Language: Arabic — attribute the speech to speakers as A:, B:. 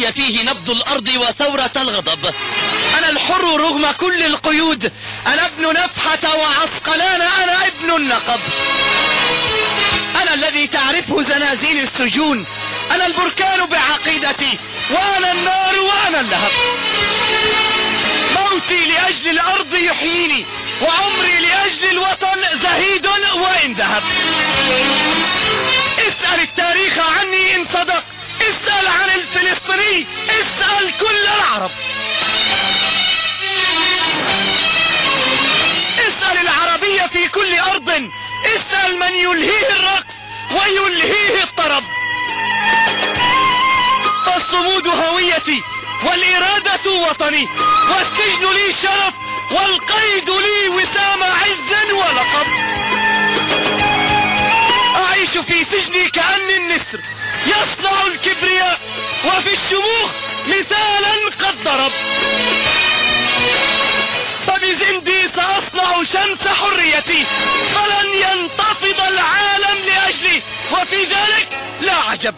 A: حياتي فيه نبض الأرض وثورة الغضب. أنا الحر رغم كل القيود. أنا ابن نفحة وعسقلان. أنا ابن النقب. أنا الذي تعرفه زنازين السجون. أنا البركان بعقيدتي. وأنا النار وأنا اللهب. موتي لأجل الأرض يحييني. وعمري لأجل الوطن زهيد وإن ذهب. اسأل كل العرب. اسأل العربية في كل أرض. اسأل من يلهيه الرقص ويلهيه الطرب. فالصمود هويتي والإرادة وطني والسجن لي شرف والقيد لي وسام عز ولقب. أعيش في سجني كأني النسر يصنع الكبرياء وفي الشموخ مثالا قد ضرب. فبزندي سأصنع شمس حريتي. فلن ينتفض العالم لأجلي. وفي ذلك لا عجب.